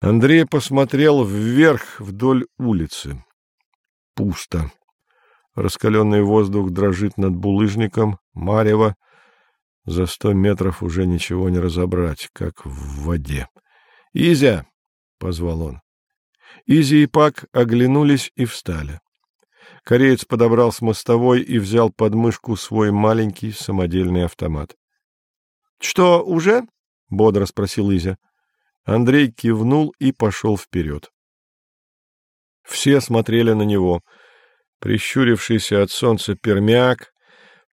Андрей посмотрел вверх вдоль улицы. Пусто. Раскаленный воздух дрожит над булыжником, марево. За сто метров уже ничего не разобрать, как в воде. «Изя!» — позвал он. Изи и Пак оглянулись и встали. Кореец подобрал с мостовой и взял под мышку свой маленький самодельный автомат. — Что, уже? — бодро спросил Изя. Андрей кивнул и пошел вперед. Все смотрели на него. Прищурившийся от солнца пермяк,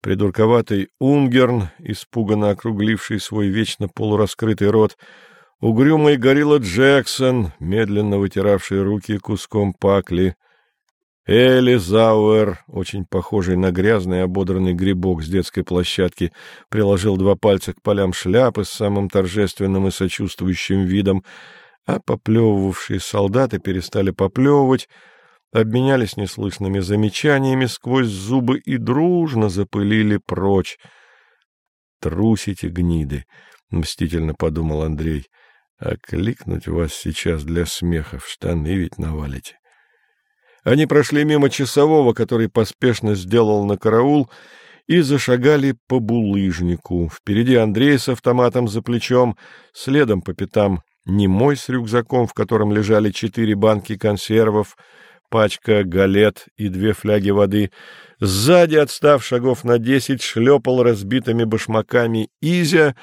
придурковатый унгерн, испуганно округливший свой вечно полураскрытый рот, угрюмый горилла Джексон, медленно вытиравший руки куском пакли, Элли Зауэр, очень похожий на грязный ободранный грибок с детской площадки, приложил два пальца к полям шляпы с самым торжественным и сочувствующим видом, а поплевывавшие солдаты перестали поплевывать, обменялись неслышными замечаниями сквозь зубы и дружно запылили прочь. «Трусите, гниды!» — мстительно подумал Андрей. «А кликнуть вас сейчас для смеха в штаны ведь навалите». Они прошли мимо часового, который поспешно сделал на караул, и зашагали по булыжнику. Впереди Андрей с автоматом за плечом, следом по пятам Немой с рюкзаком, в котором лежали четыре банки консервов, пачка галет и две фляги воды. Сзади, отстав шагов на десять, шлепал разбитыми башмаками Изя.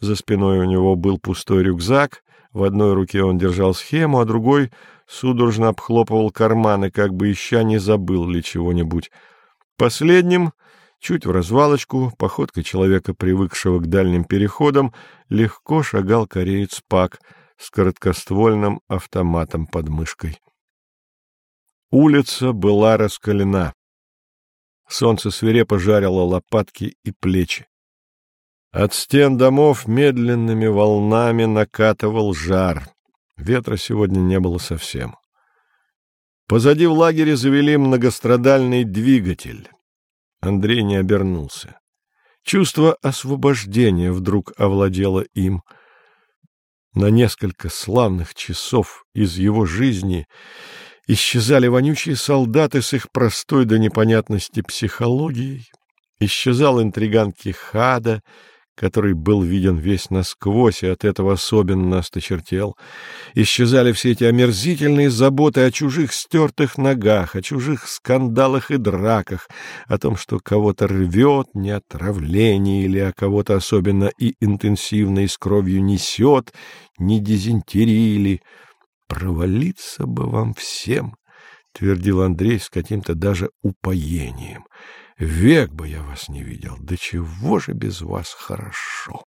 За спиной у него был пустой рюкзак. В одной руке он держал схему, а другой судорожно обхлопывал карманы, как бы ища не забыл ли чего-нибудь. Последним, чуть в развалочку, походкой человека, привыкшего к дальним переходам, легко шагал кореец Пак с короткоствольным автоматом под мышкой. Улица была раскалена. Солнце свирепо жарило лопатки и плечи. От стен домов медленными волнами накатывал жар. Ветра сегодня не было совсем. Позади в лагере завели многострадальный двигатель. Андрей не обернулся. Чувство освобождения вдруг овладело им. На несколько славных часов из его жизни исчезали вонючие солдаты с их простой до непонятности психологией, исчезал интриганки Хада — который был виден весь насквозь и от этого особенно осточертел. Исчезали все эти омерзительные заботы о чужих стертых ногах, о чужих скандалах и драках, о том, что кого-то рвет, не отравление, или о кого-то особенно и интенсивно и с кровью несет, не дизентерии. «Провалиться бы вам всем!» — твердил Андрей с каким-то даже упоением — Век бы я вас не видел. Да чего же без вас хорошо?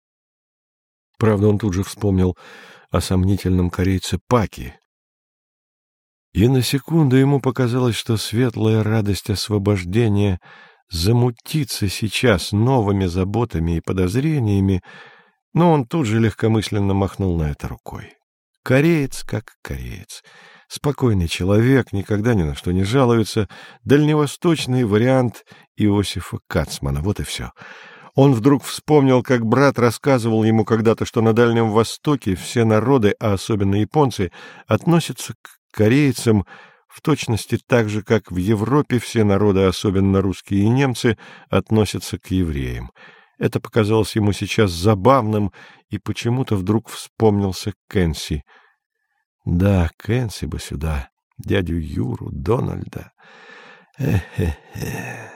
Правда, он тут же вспомнил о сомнительном корейце Паки. И на секунду ему показалось, что светлая радость освобождения замутится сейчас новыми заботами и подозрениями, но он тут же легкомысленно махнул на это рукой. Кореец как кореец — Спокойный человек, никогда ни на что не жалуется. Дальневосточный вариант Иосифа Кацмана. Вот и все. Он вдруг вспомнил, как брат рассказывал ему когда-то, что на Дальнем Востоке все народы, а особенно японцы, относятся к корейцам в точности так же, как в Европе все народы, особенно русские и немцы, относятся к евреям. Это показалось ему сейчас забавным, и почему-то вдруг вспомнился Кэнси — да, Кэнси бы сюда, дядю Юру, Дональда. Эхе-хе.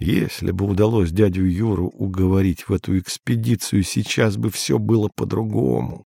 Если бы удалось дядю Юру уговорить в эту экспедицию, сейчас бы все было по-другому.